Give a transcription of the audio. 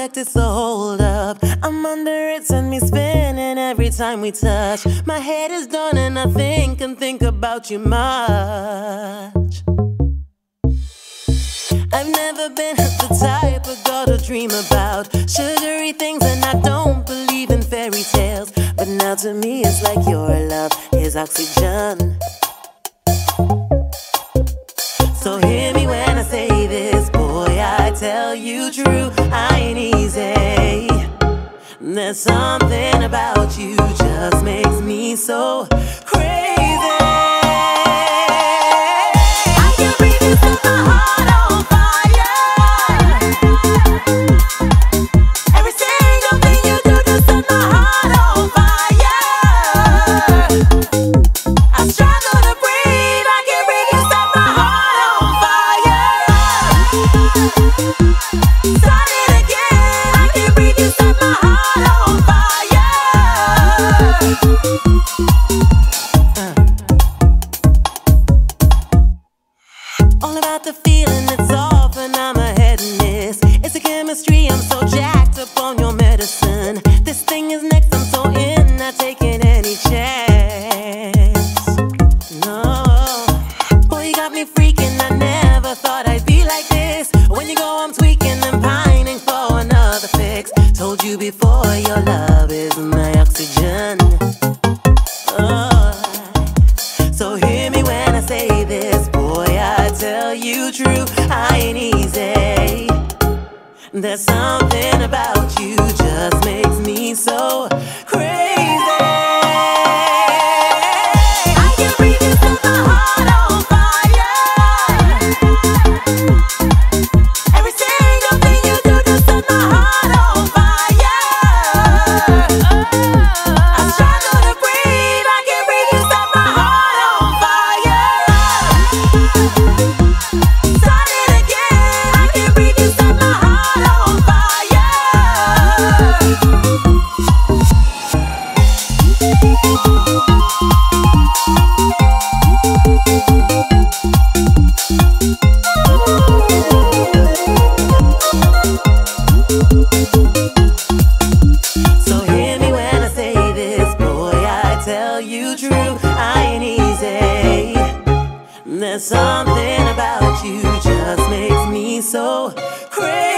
it's a hold up. I'm under it, send me spinning every time we touch. My head is done and I think and think about you much. I've never been the type of girl to dream about sugary things, and I don't believe in fairy tales. But now to me, it's like your love is oxygen. There's something about you just makes me so crazy. I can breathe you my heart on fire. Every single thing you do set my heart on fire. I struggle to breathe. I can breathe you set my heart on fire. Start it again. I can breathe you set my heart The feeling that's off, and I'm a head miss. It's a chemistry, I'm so jacked up on your medicine. This thing is next, I'm so in, not taking any chance. No, boy, you got me freaking. I never thought I'd be like this. When you go, I'm tweaking and pining for another fix. Told you before, your love is you true, I ain't easy. There's something about there's something about you just makes me so crazy.